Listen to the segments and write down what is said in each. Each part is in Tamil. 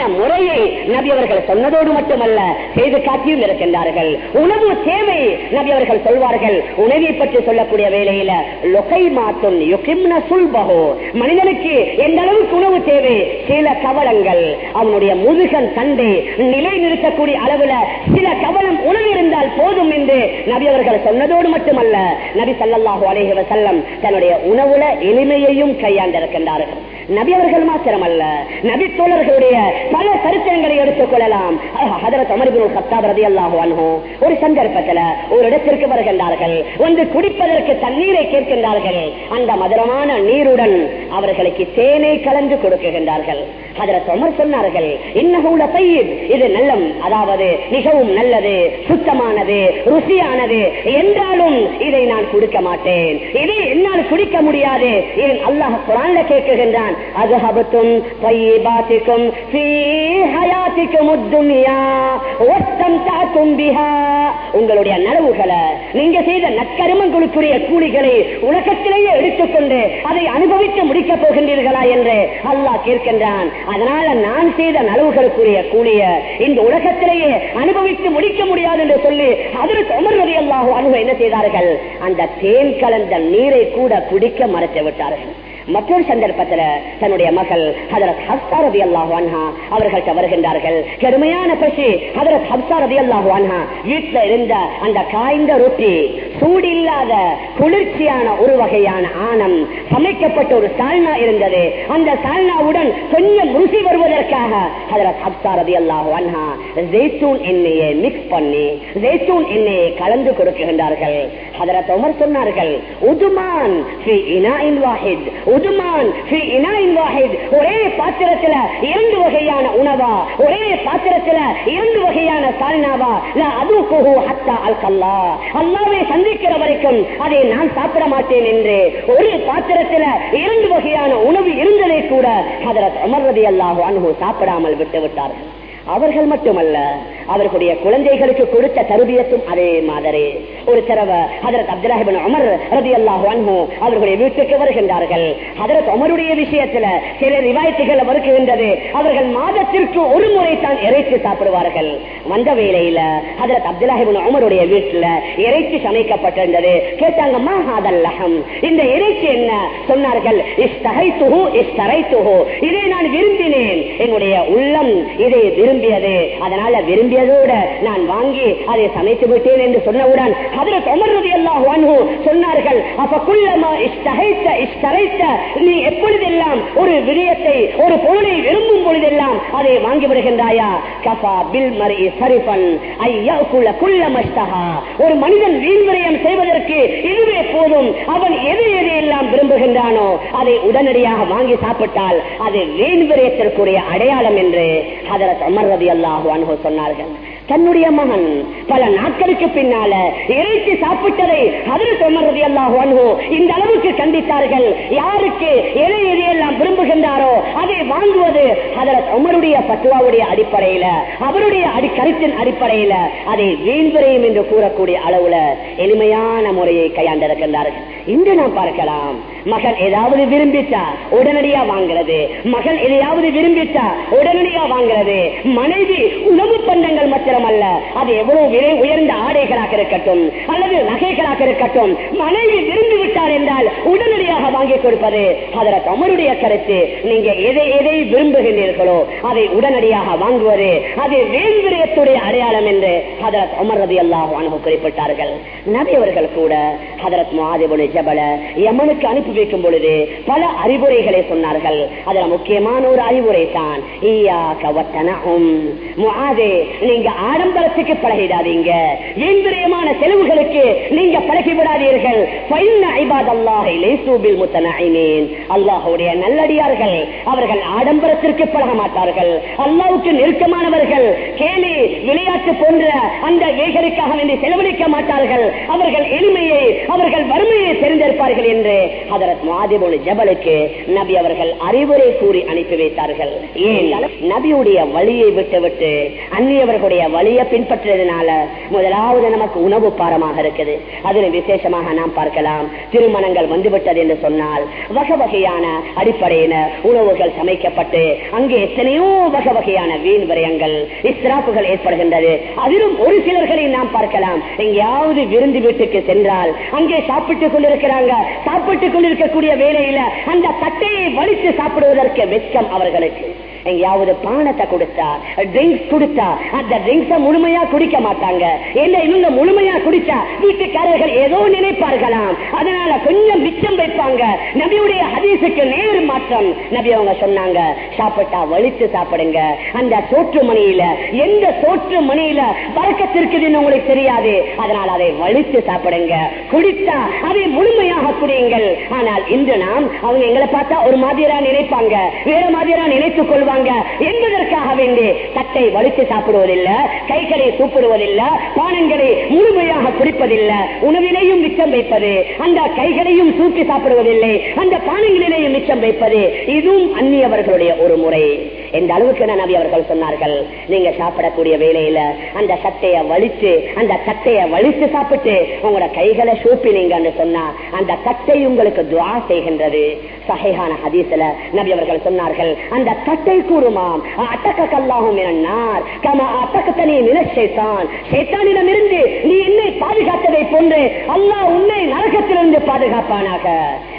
சரியான முறையை நபி அவர்கள் சொன்னதோடு மட்டுமல்ல செய்து காட்டியும் இருக்கின்றார்கள். உணவு சேவை நபி அவர்கள் சொல்வார்கள். உணவை பற்றி சொல்லக்கூடிய வேலையில லொகை மாத்தும் யுகிம்ன மனிதனுக்கு எந்த அளவுக்கு உணவு தேவை? சில கவலங்கள். அவனுடைய முதுகன் தண்டை நிலை நிறுத்தக்கூடிய அளவுல சில கவலம் உணவு இருந்தால் போதும் என்று நபி அவர்கள் சொன்னதோடு மட்டுமல்ல நபி சல்லல்லாஹு அலேஹி வஸல்லம் தன்னுடைய உணவுல எளிமையையும் கையாண்டிருக்கின்றார்கள். நபி அவர்கள் மாத்திரமல்ல நபி தோழர்களுடைய பல சரித்திரங்களை எடுத்துக் கொள்ளலாம். ஒரு சந்தர்ப்பத்தில் ஒரு இடத்திற்கு வருகின்றார்கள். வந்து குடிப்பதற்கு தண்ணீரை கேட்கின்றார்கள். அந்த மதுரமான நீருடன் அவர்கள் அவர்களுக்கு தேனை கலந்து கொடுக்குகின்றார்கள். ஹதரத் அமர் சொன்னார்கள் இன்னஹுல பையீப் இது நல்லம் அதாவது மிகவும் நல்லது சுத்தமானது ருசியானது என்றாலும் இதை நான் கொடுக்க மாட்டேன். இதை என்னால் குடிக்க முடியாது. ஏன் அல்லாஹ் குரான்ல கேட்குகின்றான் அஜஹபத்தும் பையபாத்திக்கும் பிஹா. உங்களுடைய நனவுகளை நீங்க செய்த நற்கருமங்களுக்குரிய கூலிகளை உலகத்திலேயே எடுத்துக்கொண்டு அதை அனுபவித்து முடிக்கப் போகின்றீர்களா என்று அல்லாஹ் கேட்கின்றான். அதனால நான் செய்த நலவுகளுக்குரிய கூலிய இந்த உலகத்திலேயே அனுபவித்து முடிக்க முடியாது என்று சொல்லி அதற்கு அமர்வதை அல்லாஹோ அனுபவம் என்ன செய்தார்கள்? அந்த தேன் கலந்த நீரை கூட குடிக்க மறைத்து விட்டார்கள் மற்றொரு சந்தர்ப்பத்தில் தன்னுடைய மகள் ஹதரத் ஹப்சா ரதி அல்லாஹு அன்ஹா அவர்கள்ட்ட வருகின்றார்கள். கடுமையான பசி. ஹதரத் ஹப்சா ரதி அல்லாஹு அன்ஹா வீட்டில் இருந்த அந்த காய்ந்த ரொட்டி சூடில்லாத குளிர்ச்சியான ஒரு வகையான ஆணம் சமைக்கப்பட்ட ஒரு சால்னா இருந்தது. அந்த சால்னாவுடன் கொஞ்சம் ருசி வருவதற்காக ஹதரத் ஹப்சா ரதி அல்லாஹு அன்ஹா ஜெய்தூன் எண்ணெயை மிக்ஸ் பண்ணி ஜெய்தூன் எண்ணெயை கலந்து கொடுக்கின்றார்கள். ஹதரத் உமர் சொன்னார்கள் உதுமான் ஃபி இனாஇன் வாஹித் உதுமான் ஒரே பாத்திரத்துல இரண்டு வகையான உணவா? ஒரே பாத்திரத்துல இரண்டு வகையான சால்னாவா? அது அதுகுஹு ஹத்தா அல்கல்லா. அல்லாவை சந்திக்கிற வரைக்கும் அதை நான் சாப்பிட மாட்டேன் என்று ஒரு பாத்திரத்துல இரண்டு வகையான உணவு இருந்ததை கூட அதற்கு அமர்வதை அல்லாஹ் அன்ஹு சாப்பிடாமல் விட்டு விட்டார்கள். அவர்கள் மட்டுமல்ல அவர்களுடைய குழந்தைகளுக்கு கொடுத்த தருபியத்தும் அதே மாதிரி. ஒரு தடவை ஹதரத் அப்துல்லாஹிபின் அமர் ரதி அல்லாஹு அவர்களுடைய வீட்டுக்கு வருகின்றார்கள். ஹதரத் அமருடைய விஷயத்துல சில ரிவாயத்துகள் வருகின்றது. அவர்கள் மாதத்திற்கு ஒரு முறை தான் இறைச்சி சாப்பிடுவார்கள். வந்த வேலையில ஹதரத் அப்துல்லாஹிபின் அமருடைய வீட்டுல இறைச்சி சமைக்கப்பட்டிருந்தது. கேட்டாங்க மாஹாதல்லஹம் இந்த இறைச்சி என்ன? சொன்னார்கள் இஸ்தகைத்துஹு இஸ்தரைத்துஹு. இதை நான் விரும்பினேன். என்னுடைய உள்ளம் இதை விரும்பியது. அதனால விரும்பியதோட நான் வாங்கி அதை சமைத்து விட்டேன் என்று சொன்னவுடன் அதில் தொமர்றது எல்லாம் வாங்கு சொன்னார்கள் அப்ப குள்ளமா இஷ்டகைத்த இஷ்டரைத்த நீ எப்பொழுதெல்லாம் ஒரு விடயத்தை ஒரு பொருளை விரும்பும் பொழுதெல்லாம் அதை வாங்கி விடுகின்றாயா? கபா பில் மரி சரிபன் ஐயா குள்ள குள்ள ஒரு மனிதன் வீண்விரயம் செய்வதற்கு இதுவே போதும். அவன் எது எது எல்லாம் விரும்புகின்றானோ அதை உடனடியாக வாங்கி சாப்பிட்டால் அது வீண்விரயத்திற்குரிய அடையாளம் என்று அதற்கு அமர் ரதி அல்லாஹு சொன்னார்கள். தன்னுடைய மகன் பல நாட்களுக்கு பின்னால இறைச்சி சாப்பிட்டதை ஹதரத் அமர் ரதி அல்லாஹு இந்த அளவுக்கு கண்டித்தார்கள் யாருக்கு எதை எதையெல்லாம் விரும்புகின்றாரோ அதை வாங்குவது அதில் உமருடைய பத்துவாவுடைய அடிப்படையில அவருடைய அடி கருத்தின் அடிப்படையில அதை வீண்விரையும் என்று கூறக்கூடிய அளவுல எளிமையான முறையை கையாண்டிருக்கின்றார்கள். இன்று நாம் பார்க்கலாம். மகன் ஏதாவது விரும்பிச்சா உடனடியா வாங்குறது. மகன் எதையாவது விரும்பிச்சா உடனடியா வாங்குறது. மனைவி உணவு பண்டங்கள் மாத்திரமல்ல அது எவ்வளவு விலை உயர்ந்த ஆடைகளாக இருக்கட்டும் அல்லது நகைகளாக இருக்கட்டும் மனைவி விரும்பி விட்டார் என்றால் உடனடியாக வாங்கி கொடுப்பது அதர தமருடைய கருத்து. நீங்க எதை எதை விரும்புகின்றீர்களோ அதை உடனடியாக வாங்குவது அது வேந்திரியத்துடைய அடையாளம் என்று ஹதரத் அமர் ரதி அல்லாஹ் குறிப்பிட்டார்கள். நபி அவர்கள் கூட ஹதரத் மாதிபுல் ஜபல யமனுக்கு அனுப்பி வைக்கும் பொழுது பல அறிவுரைகளை சொன்னார்கள். அதுல முக்கியமான ஒரு அறிவுரை தான் நீங்க ஆடம்பரத்துக்கு பழகிடாதீங்க. இந்திரியமான செலவுகளுக்கு நீங்க பழகி விடாதீர்கள் அல்லாஹுடைய நல்லடியார்கள் அவர்கள் ஆடம்பரத்திற்கு பழக மாட்டார்கள். அல்லாவுக்கு நெருக்கமானவர்கள் கேலி விளையாட்டு போன்ற அந்த ஏகருக்காக வேண்டி செலவழிக்க மாட்டார்கள். அவர்கள் எளிமையை அவர்கள் வறுமையை தெரிந்திருப்பார்கள் என்று ஹதரத் மாதிபோடு ஜபலுக்கு நபி அவர்கள் அறிவுரை கூறி அனுப்பி வைத்தார்கள். ஏன் நபியுடைய வழியை விட்டுவிட்டு அந்நியவர்களுடைய வழியை பின்பற்றதுனால முதலாவது நமக்கு உணவு பாரமாக இருக்குது. அதில் விசேஷமாக நாம் பார்க்கலாம் திருமணங்கள் வந்துவிட்டது என்று சொன்னால் வகை வகையான அடிப்படையில உணவுகள் சமைக்கப்பட்டு அங்கே எத்தனையோ வகை வகையான வீண் விரயங்கள் இஸ்ராப்புகள் ஏற்படுகின்றது. அதிலும் ஒரு சிலர்களை நாம் பார்க்கலாம். எங்கேயாவது விருந்து வீட்டுக்கு சென்றால் அங்கே சாப்பிட்டுக் கொண்டிருக்கிறாங்க. சாப்பிட்டுக் கொண்டிருக்கக்கூடிய வேலையில அந்த தட்டையை வலித்து சாப்பிடுவதற்கு வெட்கம் அவர்களுக்கு. எங்கேயாவது பானத்தை கொடுத்தா ட்ரிங்க்ஸ் கொடுத்தா அந்த ட்ரிங்க்ஸ முழுமையா குடிக்க மாட்டாங்க. என்ன இவங்க முழுமையா குடிச்சா வீட்டுக்காரர்கள் ஏதோ நினைப்பார்களாம். அதனால கொஞ்சம் மிச்சம் வைப்பாங்க. நபியுடைய ஹதீசுக்கு நேர் மாற்றம். நபி அவங்க சொன்னாங்க சாப்பிட்டா வலித்து சாப்பிடுங்க. அந்த சோற்று மணியில எந்த சோற்று மணியில பறக்கத்திருக்குதுன்னு உங்களுக்கு தெரியாது. அதனால அதை வலித்து சாப்பிடுங்க. குடித்தா அதை முழுமையாக குடியுங்கள். ஆனால் இன்று நாம் அவங்க எங்களை பார்த்தா ஒரு மாதிரியா நினைப்பாங்க. வேற மாதிரியா நினைத்துக் கொள்வாங்க. என்பதற்காக வேண்டி தட்டை வலித்து சாப்பிடுவதில்லை கைகளை சூப்பிடுவதில்லை பானங்களை முழுமையாக குடிப்பதில்லை உணவிலையும் மிச்சம் வைப்பது அந்த கைகளையும் சூப்பி சாப்பிடுவதில்லை அந்த பானங்களிலேயும் மிச்சம் வைப்பது இதுவும் அந்நியவர்களுடைய ஒரு முறை. எந்த அளவுக்கு நபி அவர்கள் சொன்னார்கள்? நீங்க சாப்பிடக்கூடிய வேலையில அந்த சட்டையை வலிச்சு அந்த தட்டையை வலித்து சாப்பிட்டு உங்களோட கைகளை சூப்பினீங்கன்னு சொன்னா அந்த தட்டை உங்களுக்கு துவா செய்கின்றது. சகைகான ஹதீஸ்ல நபி அவர்கள் சொன்னார்கள் அந்த தட்டை கூறுமாம் அட்டக்க கல்லாகும் என்னார் கம அட்டக்கத்தனி நிலச்சேத்தான் சேத்தானிடம் இருந்து நீ என்னை பாதுகாத்ததை போன்று அல்லாஹ் உன்னை நரகத்திலிருந்து பாதுகாப்பானாக.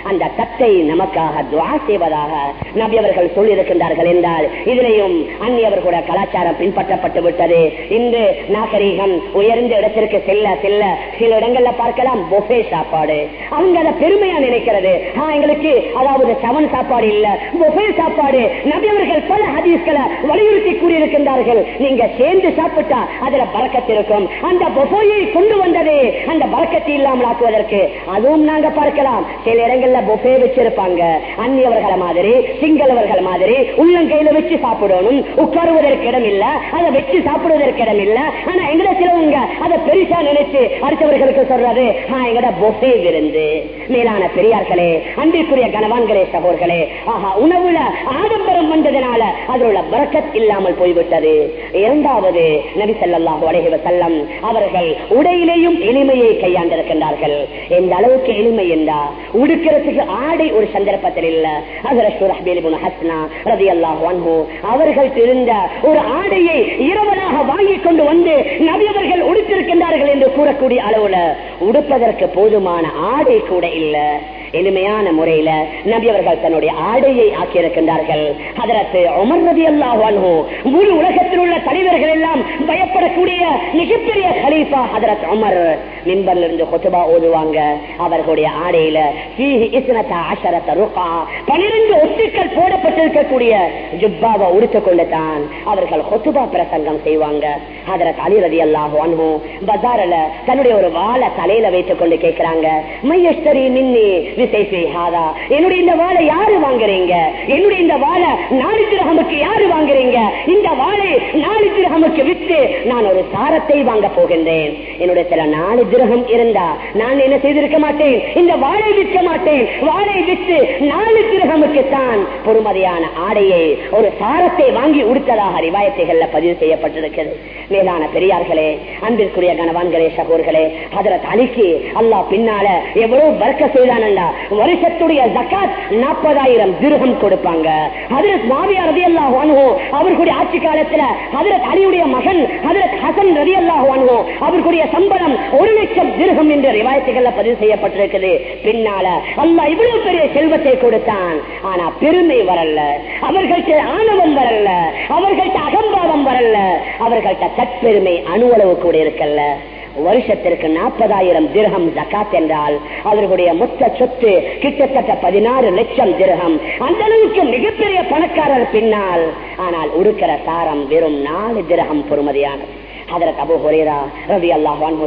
அந்த தட்டை நமக்காக துவா செய்வதாக நபி அவர்கள் சொல்லியிருக்கின்றார்கள் என்றால் இதிலையும் அந்நியவர்களோட கலாச்சாரம் பின்பற்றப்பட்டு விட்டது. இன்று நாகரீகம் உயர்ந்த இடத்திற்கு செல்ல செல்ல சில இடங்கள்ல பார்க்கலாம் பொஃபே சாப்பாடு. அவங்க அதை பெருமையா நினைக்கிறது. எங்களுக்கு அதாவது சவன் சாப்பாடு இல்ல பொஃபே சாப்பாடு. நபியவர்கள் பல ஹதீஸ்களை வலியுறுத்தி கூறியிருக்கின்றார்கள். நீங்க சேர்ந்து சாப்பிட்டா அதுல பறக்கத்திருக்கும் அந்த பொஃபையை கொண்டு வந்ததே அந்த பறக்கத்தை இல்லாமல் ஆக்குவதற்கு. அதுவும் நாங்க பார்க்கலாம். சில இடங்கள்ல பொஃபே வச்சிருப்பாங்க. அந்நியவர்கள் மாதிரி சிங்களவர்கள் மாதிரி உள்ளங்கையில வச்சு சாப்பிடணும் உட்காருவதற்கு இடம் இல்ல அதை வச்சு சாப்பிடுவதற்கு இடம் இல்ல. ஆனா எங்களை சிலவங்க அதை பெருசா நினைச்சு அடுத்தவர்களுக்கு சொல்றது எங்கட பொஃபே விருந்து. மேலான பெரியார்களே அன்பிற்குரிய கனவான்களே சகோர்களே. ஆஹா உணவுல ஆடம்பரம் வந்ததுனால அதில் உள்ள பறக்கத் இல்லாமல் போய்விட்டது. இரண்டாவது நபி ஸல்லல்லாஹு அலைஹி செல்லம் அவர்கள் உடையிலேயும் எளிமையை கையாண்டிருக்கின்றார்கள். எந்த அளவுக்கு எளிமை என்றா உடுக்கிறதுக்கு ஆடை ஒரு சந்தர்ப்பத்தில் இல்ல. அவர்கள் தெரிந்த ஒரு ஆடையை இரவலாக வாங்கி கொண்டு வந்து நபி அவர்கள் உடுத்திருக்கின்றார்கள் என்று கூறக்கூடிய அளவுல உடுப்பதற்கு போதுமான ஆடை கூட இல்ல இல்லை எளிமையான முறையில நபி அவர்கள் தன்னுடைய ஆடையை ஆக்கியிருக்கின்றார்கள். அதற்கு உமர் ரதி அல்லாஹு முழு உலகத்தில் உள்ள தலைவர்கள் எல்லாம் பயப்படக்கூடிய மிகப்பெரிய ஹலீஃபா ஹதரத் உமர். மின்பர்ல இருந்து கொத்துபா ஓதுவாங்க. அவர்களுடைய ஆடையில பனிரெண்டு ஒத்துக்கள் போடப்பட்டிருக்கக்கூடிய ஜுப்பாவை உடுத்துக் கொண்டு தான் அவர்கள் கொத்துபா பிரசங்கம் செய்வாங்க. ஹதரத் அலி ரதி அல்லாஹோ பஜாரில் தன்னுடைய ஒரு வாழை தலையில வைத்துக் கொண்டு கேட்கிறாங்க மையஸ்தரி மின்னி என்னுடைய இந்த வாழை யாரு வாங்குறீங்க? என்னுடைய இந்த வாழை நாலு திரகமுக்கு யாரு வாங்குறீங்க? இந்த வாழை நாலு திரகமுக்கு வித்து நான் ஒரு சாரத்தை வாங்க போகின்றேன். என்னுடைய சில நாலு திரகம் இருந்தா நான் என்ன செய்திருக்க மாட்டேன்? இந்த வாழை விற்க மாட்டேன். வாழை விற்று நாலு திரகமுக்கு தான் பொறுமதியான ஆடையை ஒரு சாரத்தை வாங்கி உடுத்ததாக ரிவாயத்தைகள்ல பதிவு செய்யப்பட்டிருக்கிறது. மேலான பெரியார்களே அன்பிற்குரிய கணவான்களே சகோர்களே அதற்கு அலிக்கு அல்லா பின்னால எவ்வளவு பறக்க செய்தானண்டா வருஷத்துடைய ஜக்காத் நாற்பதாயிரம் திருகம் கொடுப்பாங்க. ஹதரத் மாவியா ரதி அல்லாஹ் அவர்களுடைய ஆட்சி காலத்துல ஹதரத் அலியுடைய மகன் ஹதரத் ஹசன் ரதி அல்லாஹ் அவர்களுடைய சம்பளம் ஒரு லட்சம் திருகம் என்ற ரிவாயத்துகள்ல பதிவு செய்யப்பட்டிருக்குது. பின்னால அல்லாஹ் இவ்வளவு பெரிய செல்வத்தை கொடுத்தான். ஆனா பெருமை வரல. அவர்கள்ட்ட ஆணவம் வரல. அவர்கள்ட்ட அகம்பாவம் வரல. அவர்கள்ட்ட தற்பெருமை அணுவளவு கூட இருக்கல்ல. வருஷத்திற்கு நாற்பதாயிரம் திருகம் ஜக்காத் என்றால் அவர்களுடைய மொத்த சொத்து கிட்டத்தட்ட பதினாறு லட்சம் திருகம் அந்த அளவுக்கு மிகப்பெரிய பணக்காரர் பின்னால். ஆனால் உடுக்கிற சாரம் வெறும் நாலு திரகம் பொறுமதியானது அதற்கு அபு ரவி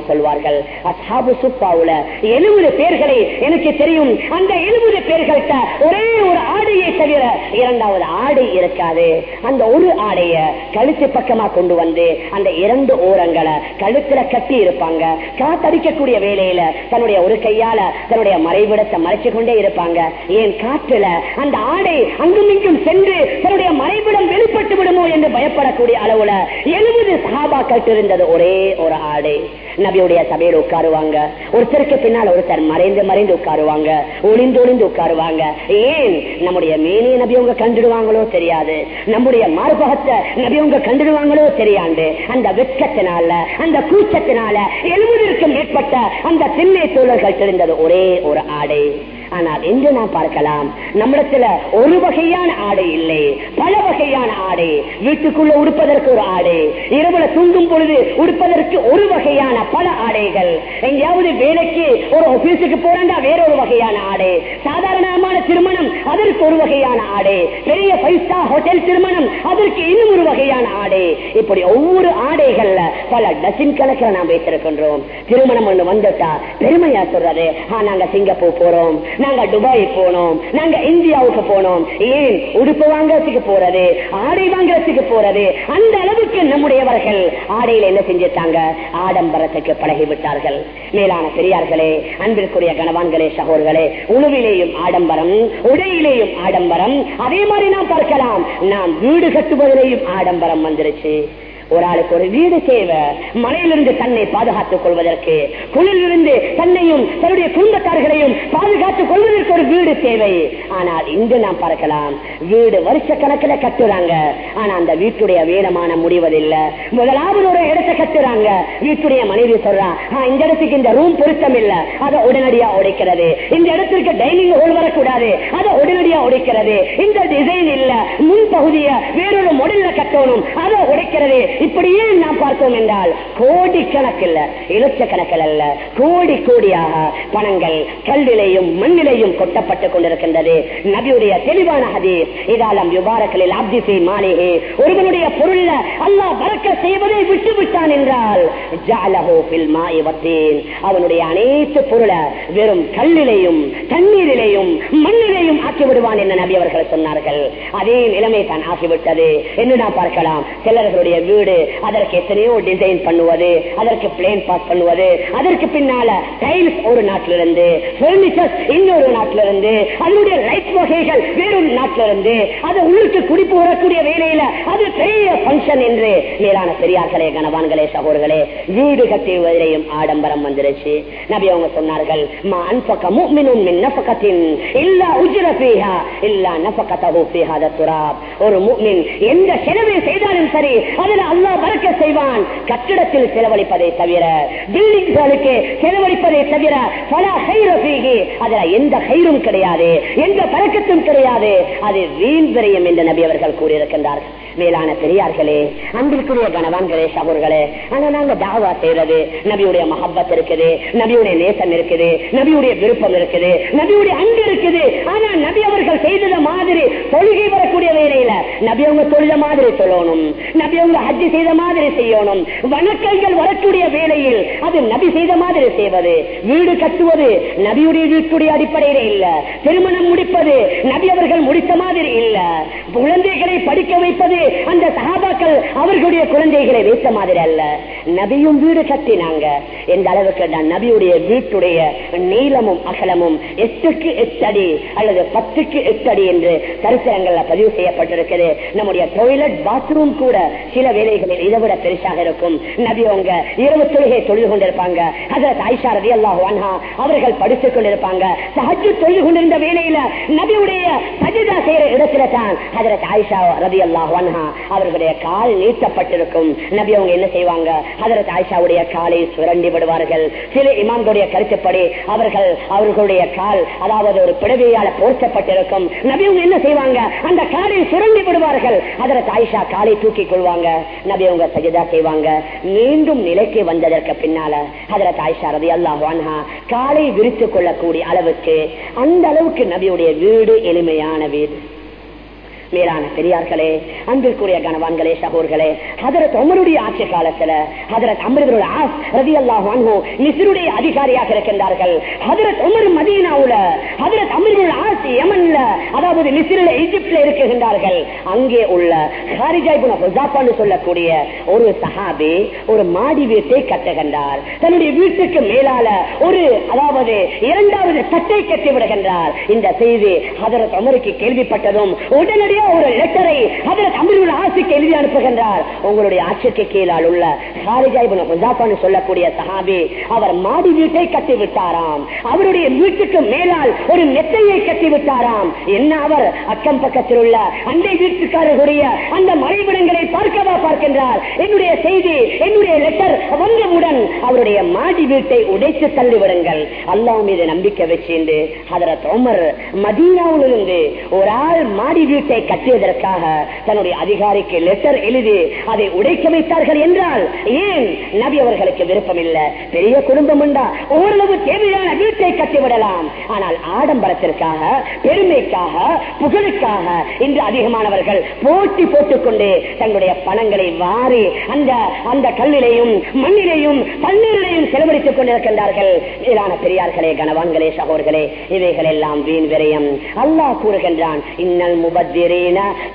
சொல்வார்கள் அசாபு சுப்பாவுல எழுபது பேர்களை எனக்கு தெரியும் அந்த எழுபது பேர்கள்ட்ட ஒரே ஒரு ஆடையை தவிர இரண்டாவது ஆடை இருக்காது. அந்த ஒரு ஆடைய கழுத்து பக்கமா கொண்டு வந்து அந்த இரண்டு ஓரங்களை கழுத்துல கட்டி இருப்பாங்க. காத்தடிக்கக்கூடிய வேலையில தன்னுடைய ஒரு கையால தன்னுடைய மறைவிடத்தை மறைச்சு கொண்டே இருப்பாங்க. ஏன் காற்றுல அந்த ஆடை அங்கும் இங்கும் சென்று தன்னுடைய மறைவிடம் வெளிப்பட்டு விடுமோ என்று பயப்படக்கூடிய அளவுல எழுபது சகாபாக்கள் இருந்தது ஒரே ஒரு ஆடு. நபியுடைய சபையில் உட்காருவாங்க. ஒருத்தருக்கு பின்னால் ஒருத்தர் மறைந்து மறைந்து உட்காருவாங்க. ஒளிந்து ஒளிந்து உட்காருவாங்க. ஏன் நம்முடைய மேனிய நபி அவங்க கண்டுடுவாங்களோ தெரியாது. நம்முடைய மார்பகத்தை நபி அவங்க கண்டுடுவாங்களோ தெரியாண்டு அந்த வெட்கத்தினால அந்த கூச்சத்தினால எழுபதற்கும் மேற்பட்ட அந்த திண்ணை தோழர்கள் தெரிந்தது ஒரே ஒரு ஆடை. ஆனால் இன்று நாம் பார்க்கலாம். நம்மிடத்துல ஒரு வகையான ஆடை இல்லை. பல வகையான ஆடை. வீட்டுக்குள்ள உடுப்பதற்கு ஒரு ஆடை. இரவுல தூங்கும் பொழுது உடுப்பதற்கு ஒரு வகையான பல ஆடைகள். எங்கேயாவது வேலைக்கு ஒரு ஆபீஸுக்கு போறா வேற ஒரு வகையான ஆடை. சாதாரணமான திருமணம் அதற்கு ஒரு வகையான ஆடை. பெரிய ஃபைவ் ஸ்டார் ஹோட்டல் திருமணம் அதற்கு இன்னும் ஒரு வகையான ஆடை. இப்படி ஒவ்வொரு ஆடைகள்ல பல டசின் கணக்கில் நாம் வைத்திருக்கின்றோம். திருமணம் ஒண்ணு வந்துட்டா பெருமையா சொல்றது நாங்க சிங்கப்பூர் போறோம். நாங்க துபாய் போனோம். நாங்க இந்தியாவுக்கு போனோம். ஏன்? உடுப்பு வாங்கறதுக்கு போறது ஆடை வாங்கறதுக்கு போறது. அந்த அளவுக்கு நம்முடையவர்கள் ஆடையில என்ன செஞ்சிட்டாங்க ஆடம்பரத்துக்கு பழகி விட்டார்கள் மேலான பெரியார்களே அன்பிற்குரிய கணவான்களே சகோர்களே உணவிலேயும் ஆடம்பரம் உடையிலேயும் ஆடம்பரம். அதே மாதிரி நாம் பார்க்கலாம். நாம் வீடு கட்டுவதிலேயும் ஆடம்பரம் வந்துருச்சு. ஒரு ஆளுக்கு ஒரு வீடு தேவை. மழையிலிருந்து தன்னை பாதுகாத்துக் கொள்வதற்கு குளிரிலிருந்து தன்னையும் தன்னுடைய குடும்பத்தார்களையும் பாதுகாத்துக் கொள்வதற்கு ஒரு வீடு தேவை. ஆனால் இன்று நாம் பார்க்கலாம் வீடு வருஷ கணக்கில் கட்டுறாங்க. ஆனா அந்த வீட்டுடைய வீரமான முடிவதில்லை. முதலாவது ஒரு இடத்தை கட்டுறாங்க. வீட்டுடைய மனைவி சொல்றான் இந்த இடத்துக்கு இந்த ரூம் பொருத்தம் இல்ல. அதை உடனடியா உடைக்கிறது. இந்த இடத்திற்கு டைனிங் ஹோல் வரக்கூடாது. அதை உடனடியா உடைக்கிறது. இந்த டிசைன் இல்ல. முன்பகுதியை வேறொரு மாடல்ல கட்டணும். அதை உடைக்கிறது. இப்படியே நாம் பார்த்தோம் என்றால் கோடி கணக்கில் இலட்சக்கணக்கில் அல்ல கோடி கோடியாக பணங்கள் கல்விலையும் மண்ணிலையும் கொட்டப்பட்டுக் கொண்டிருக்கின்றது. நபியுடைய தெளிவான ஹதீஸ் இதாலம் யுபாரக்களில் அப்திசி மாளிகை ஒருவனுடைய பொருள்ல அல்லாஹ் பறக்க செய்வதை விட்டு விட்டான் என்றால் ஜஅலஹு ஃபில் மாஇ அவனுடைய அனைத்து பொருளை வெறும் கல்லிலையும் தண்ணீரிலையும் மண்ணிலையும் ஆக்கி விடுவான் என்று நபி அவர்கள் சொன்னார்கள். அதே நிலைமை தான் ஆகிவிட்டது. என்று நாம் பார்க்கலாம்? சிலர்களுடைய வீடு வீடு. அதற்கு எத்தனையோ டிசைன் பண்ணுவது அதற்கு பிளேன் பாஸ் பண்ணுவது அதற்கு பின்னால டைல்ஸ் ஒரு நாட்டில இருந்து பெர்னிச்சர்ஸ் இன்னொரு நாட்டில இருந்து அதனுடைய லைட் வகைகள் வேறொரு நாட்டில இருந்து அது உள்ளுக்கு குடிப்பு வரக்கூடிய வேலையில அது பெரிய பங்கன் என்று மேலான பெரியார்களே கனவான்களே சகோர்களே வீடு கட்டுவதிலேயும் ஆடம்பரம் வந்துருச்சு. நபி அவங்க சொன்னார்கள் மா அன்பக முஃமினுன் மின் நஃபகத்தின் இல்லா உஜ்ர ஃபீஹா இல்லா நஃபகதஹு ஃபீ துராப். ஒரு முஃமின் எந்த செலவை செய்தாலும் சரி அதில் அல்லா பறக்க செய்வான். கட்டிடத்தில் செலவழிப்பதை தவிர பில்டிங்களுக்கு செலவழிப்பதை தவிர பல ஹைர அதுல எந்த ஹைரும் கிடையாது. எந்த பறக்கத்தும் கிடையாது. அது வீண் விரயம் என்று நபி அவர்கள் கூறியிருக்கின்றார்கள். மேலான பெரியார்களே அன்பிற்குரிய கணவான்களே சகோர்களே ஆனா நாங்க தாவா செய்யறது நபியுடைய மஹப்பத் இருக்குது நபியுடைய நேசம் இருக்குது நபியுடைய விருப்பம் இருக்குது நபியுடைய அன்பு இருக்குது. ஆனா நபி அவர்கள் செய்தது மாதிரி தொழுகை வரக்கூடிய வேலையில நபி அவங்க தொழுத மாதிரி சொல்லணும். நபி அவங்க ஹஜ்ஜி செய்த மாதிரி செய்யணும். வணக்கங்கள் வரக்கூடிய வேலையில் அது நபி செய்த மாதிரி செய்வது. வீடு கட்டுவது நபியுடைய வீட்டுடைய அடிப்படையில இல்ல. திருமணம் முடிப்பது நபி அவர்கள் முடித்த மாதிரி இல்ல. குழந்தைகளை படிக்க வைப்பது அந்த சகாபாக்கள் அவர்களுடைய குழந்தைகளை வைத்த மாதிரி அல்ல. நபியும் வீடு கட்டினாங்க. எந்த அளவுக்கு நான் நபியுடைய வீட்டுடைய நீளமும் அகலமும் எட்டுக்கு எட்டு அடி அல்லது பத்துக்கு எட்டு அடி என்று சரித்திரங்கள்ல பதிவு செய்யப்பட்டிருக்கிறது நம்முடைய டொய்லெட் பாத்ரூம் கூட சில வேலைகளில் இதை விட பெருசாக இருக்கும். நபி அவங்க இரவு தொழுகை தொழுது கொண்டிருப்பாங்க. அதில் ஆயிஷா ரதி அல்லாஹ் அவர்கள் படித்துக் கொண்டிருப்பாங்க. சஹஜ் தொழுது கொண்டிருந்த வேலையில நபியுடைய சஜிதா செய்யற இடத்துல தான் ஹதரத் ஆயிஷா ரதி அல்லாஹ் அவர்களுடைய கால் நீட்டப்பட்டிருக்கும். நபி அவங்க என்ன செய்வாங்க? அதற்கு ஆயிஷாவுடைய காலை சுரண்டி விடுவார்கள். சில இமாம்களுடைய கருத்துப்படி அவர்கள் அவர்களுடைய கால் அதாவது ஒரு பிடவையால போர்த்தப்பட்டிருக்கும். நபி அவங்க என்ன செய்வாங்க? அந்த காலை சுரண்டி விடுவார்கள். அதற்கு ஆயிஷா காலை தூக்கி கொள்வாங்க. நபி அவங்க சஜிதா செய்வாங்க. மீண்டும் நிலைக்கு வந்ததற்கு பின்னால அதற்கு ஆயிஷா ரவி அல்லாஹ் காலை விரித்துக் கொள்ளக்கூடிய அளவுக்கு அந்த அளவுக்கு நபியுடைய வீடு எளிமையான வீடு. மேலான பெரியார்களே அன்பிற்குரிய கனவான்களே சகோர்களே ஹதரத் உமருடைய ஆட்சி காலத்துல ஹதரத் அமிர்தருடைய ஆஸ் ரதி அல்லாஹ் மிசிருடைய அதிகாரியாக இருக்கின்றார்கள். ஹதரத் உமர் மதீனாவுல ஹதரத் அமிர்தருடைய ஆஸ் யமன்ல அதாவது மிசிறில எகிப்துல இருக்குகின்றார்கள் அங்கே உள்ள ஹாரிஜாய்புன ஹுசாப்பான்னு சொல்லக்கூடிய ஒரு சஹாபி ஒரு மாடி வீட்டை கட்டுகின்றார். தன்னுடைய வீட்டுக்கு மேலால ஒரு அதாவது இரண்டாவது தட்டை கட்டி விடுகின்றார். இந்த செய்தி ஹதரத் அமருக்கு கேள்விப்பட்டதும் உடனடியாக ஒரு லெட்டரை அதில் தமிழ் ஆசிக்கு எழுதி அனுப்புகின்றார். உங்களுடைய ஆட்சிக்கு கீழால் உள்ள ஹாரிஜாய்புன சொல்லக்கூடிய சஹாபி அவர் மாடி வீட்டை கட்டி விட்டாராம். அவருடைய வீட்டுக்கு மேலால் ஒரு நெத்தையை கட்டி விட்டாராம். என்ன அவர்? அக்கம் பக்கத்தில் உள்ள அண்டை வீட்டுக்காரர்களுடைய அந்த மறைவிடங்களை பார்க்கவா பார்க்கின்றார். என்னுடைய செய்தி என்னுடைய லெட்டர் வந்தவுடன் அவருடைய மாடி வீட்டை உடைத்து தள்ளிவிடுங்கள். அல்லாஹ் மீது நம்பிக்கை வச்சு ஹதரத் மதீனாவிலிருந்து ஒரு ஆள் மாடி வீட்டை கட்டியதற்காக தன்னுடைய அதிகாரிக்கு லெட்டர் எழுதி அதை உடைக்க வைத்தார்கள் என்றால் ஏன் நபி அவர்களுக்கு விருப்பம் இல்லை பெரிய குடும்பம் உண்டா? ஓரளவு தேவையான வீட்டை கட்டிவிடலாம். ஆனால் ஆடம்பரத்திற்காக பெருமைக்காக புகழுக்காக இன்று அதிகமானவர்கள் போட்டி போட்டுக்கொண்டு தங்களுடைய பணங்களை வாரி அந்த அந்த கல்லிலையும் மண்ணிலையும் பன்னீரிலையும் செலவழித்துக் கொண்டிருக்கின்றார்கள். இதான பெரியார்களே கனவான்களே சகோர்களே இவைகள் எல்லாம் வீண் விரயம். அல்லாஹ் கூறுகின்றான் இன்னல் முபத்திரீன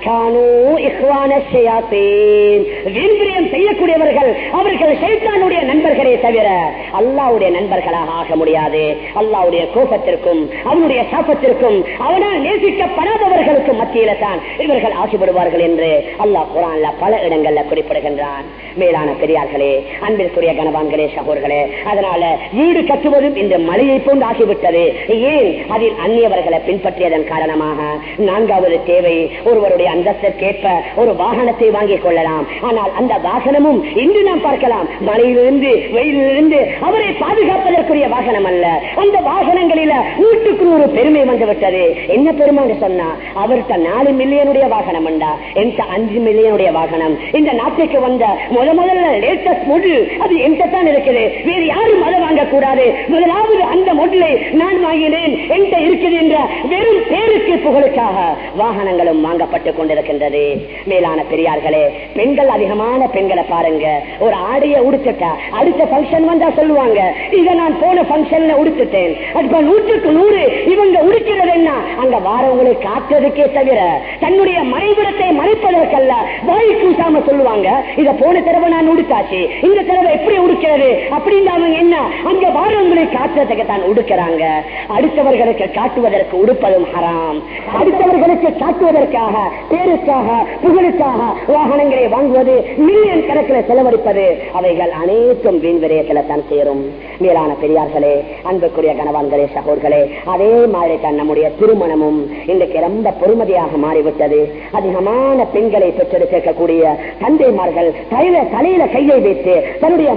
கானூ இஹ்வான ஷயாத்தீன். வீண் விரயம் செய்யக்கூடியவர்கள் அவர்கள் சைத்தானுடைய நண்பர்களே தவிர அல்லாவுடைய நண்பர்களாக ஆக முடியாது. அல்லாவுடைய கோபத்திற்கும் அவனுடைய சாபத்திற்கும் அவனால் நேசிக்கப்படாதவர்களுக்கும் மத்தியில தான் இவர்கள் ஆசைப்படுவார்கள் என்று அல்லாஹ் குரான்ல பல இடங்கள்ல குறிப்பிடுகின்றான். மேலான பெரியார்களே அன்பிற்குரிய கனவான்களே சகோர்களே அதனால வீடு கட்டுவதும் இந்த மலையை போன்று ஆகிவிட்டது. ஏன்? அதில் அந்நியவர்களை பின்பற்றியதன் காரணமாக நான்காவது தேவை ஒருவருடைய அந்தஸ்திற்கேற்ப ஒரு வாகனத்தை வாங்கிக் கொள்ளலாம். ஆனால் அந்த வாகனமும் இன்று நாம் பார்க்கலாம் மலையிலிருந்து வெயிலிருந்து அவரை பாதுகாப்பதற்குரிய வாகனம் அல்ல. அந்த வாகனங்களில நூற்றுக்கு நூறு பெருமை வந்துவிட்டது. என்ன பெருமை சொன்னா அவர்கிட்ட நாலு மில்லியனுடைய வாகனம் உண்டா? என்கிட்ட அஞ்சு மில்லியனுடைய வாகனம். இந்த நாட்டுக்கு வந்த முத முதல்ல லேட்டஸ்ட் மொடல் அது என்கிட்ட தான் இருக்குது. வேறு யாரும் அதை வாங்கக்கூடாது. முதலாவது அந்த மொடலை நான் வாங்கினேன் என்கிட்ட இருக்குது என்ற வெறும் பேருக்கு புகழுக்காக வாகனங்களும் வாங்கப்பட்டுக் கொண்டிருக்கின்றது. மேலான பெரியார்களே பெண்கள் அதிகமான பெண்களை பாருங்க. ஒரு ஆடைய உடுத்துட்டா அடுத்த பங்கன் வந்தா சொல்லுவாங்க. இதை நான் போன பங்கன்ல உடுத்துட்டேன். அப்ப நூற்றுக்கு நூறு இவங்க உடுக்கிறது என்ன? அங்க வாரவங்களை காட்டுறதுக்கே தவிர தன்னுடைய மறைவிடத்தை மறைப்பதற்கல்ல வாய் கூசாம சொல்லுவாங்க. இத போன தடவை நான் உடுத்தாச்சு. இந்த தடவை எப்படி உடுக்கிறது? அப்படின்னு அவங்க என்ன? அங்க வாரவங்களை காட்டுறதுக்கு தான் உடுக்கிறாங்க. அடுத்தவர்களுக்கு காட்டுவதற்கு உடுப்பதும் ஹராம். அடுத்தவர்களுக்கு காட்டுவதற்கு காட்டுவதற்காக பேருக்காக புகழுக்காக வாகனங்களை வாங்குவது மில்லியன் கணக்கில் செலவழிப்பது. அவைகள் அனைத்தும் வீண் விரயத்தில் தான் சேரும். மேலான பெரியார்களே அன்புக்குரிய கணவான்களே சகோர்களே அதே மாதிரி தான் நம்முடைய திருமணமும் இன்றைக்கு ரொம்ப பொறுமதியாக மாறிவிட்டது. அதிகமான பெண்களை பெற்றெடுக்கக்கூடிய தந்தைமார்கள் தலையில தலையில கையை வைத்து தன்னுடைய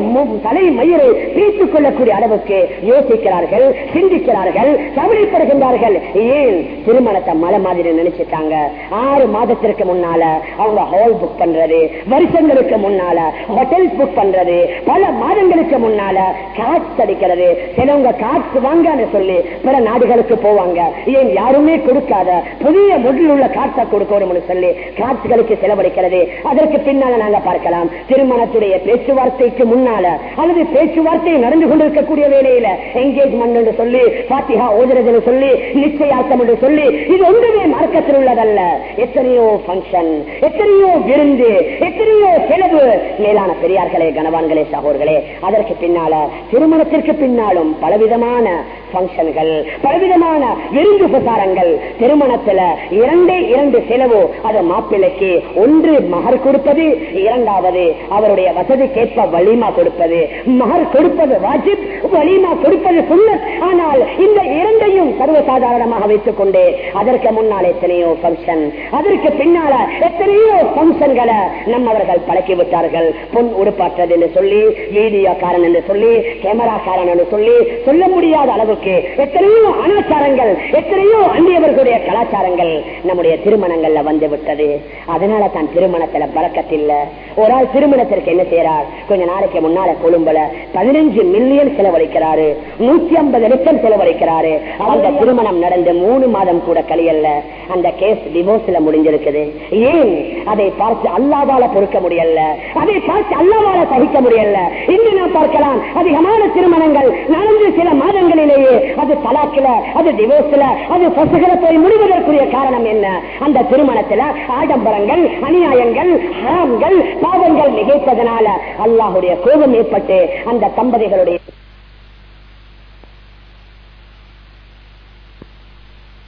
தலை மயிரை பீத்துக் கொள்ளக்கூடிய அளவுக்கு யோசிக்கிறார்கள் சிந்திக்கிறார்கள் கவலைப்படுகின்றார்கள். ஏன்? திருமணத்தை மலை மாதிரி நினைச்சிட்டாங்க. ஆறு மாதத்திற்கு முன்னால அவங்க ஹால் புக் பண்றது வருஷங்களுக்கு முன்னால ஹோட்டல் புக் பண்றது பல மாதங்களுக்கு முன்னால காசு அடிக்கிறது. சிலவங்க காசு வாங்கன்னு சொல்லி பிற நாடுகளுக்கு போவாங்க. ஏன் யாருமே கொடுக்காத புதிய முதலில் உள்ள காசை கொடுக்கணும்னு சொல்லி காசுகளுக்கு செலவழிக்கிறது. அதற்கு பின்னால நாங்க பார்க்கலாம் திருமணத்துடைய பேச்சுவார்த்தைக்கு முன்னால அல்லது பேச்சுவார்த்தை நடந்து கொண்டிருக்கக்கூடிய வேலையில என்கேஜ்மெண்ட் என்று சொல்லி பாத்திகா ஓதுறதுன்னு சொல்லி நிச்சயார்த்தம் என்று சொல்லி இது ஒன்றுமே மார்க்கத்தில் உள்ளதல்ல. எத்தனையோ பங்கன் எத்தனையோ விருந்து எத்தனையோ செலவு. மேலான பெரியார்களே கனவான்களே சகோர்களே அதற்கு பின்னால திருமணத்திற்கு பின்னாலும் பலவிதமான பங்கன்கள் பலவிதமான விருந்து பிரசாரங்கள் திருமணத்துல இரண்டே இரண்டு செலவு. அது மாப்பிள்ளைக்கு ஒன்று மகர் கொடுப்பது இரண்டாவது அவருடைய வசதிக்கேற்ப வலிமா கொடுப்பது. மகர் கொடுப்பது வாஜிப் வலிமா கொடுப்பது சுண்ணத் ஆனால் இந்த இரண்டையும் சர்வசாதாரணமாக வைத்துக் கொண்டு அதற்கு முன்னால் எத்தனையோ பங்கன் அதற்கு பின்னால எத்தனையோ பங்கன்களை நம்மவர்கள் பழக்கி விட்டார்கள் பொன் உடுப்பாற்றது என்று சொல்லி வீடியோக்காரன் என்று சொல்லி கேமராக்காரன் என்று சொல்லி சொல்ல முடியாத அளவுக்கு அளவுக்கு எத்தனையோ அனாச்சாரங்கள் எத்தனையோ அந்நியவர்களுடைய கலாச்சாரங்கள் நம்முடைய திருமணங்கள்ல வந்து விட்டது. அதனால தான் திருமணத்துல பறக்கத்தில்ல ஒரு ஆள் திருமணத்திற்கு என்ன செய்யறார் கொஞ்ச நாளைக்கு முன்னால கொழும்புல பதினஞ்சு மில்லியன் செலவழிக்கிறாரு. நூத்தி ஐம்பது லட்சம் செலவழிக்கிறாரு. அந்த திருமணம் நடந்து மூணு மாதம் கூட கழியல்ல. அந்த கேஸ் டிவோர்ஸ்ல முடிஞ்சிருக்குது. ஏன்? அதை பார்த்து அல்லாவால பொறுக்க முடியல அதை பார்த்து அல்லாவால சகிக்க முடியல இன்று நாம் பார்க்கலாம் அதிகமான திருமணங்கள் நடந்து சில மாதங்களிலேயே அது தலாக்கில அது டிவோர்ஸ்ல அது பசுகளை போய் முடிவதற்குரிய காரணம் என்ன? அந்த திருமணத்துல ஆடம்பரங்கள் அநியாயங்கள் ஹராம்கள் பாவங்கள் மிகைத்ததனால அல்லாஹுடைய கோபம் ஏற்பட்டு அந்த தம்பதிகளுடைய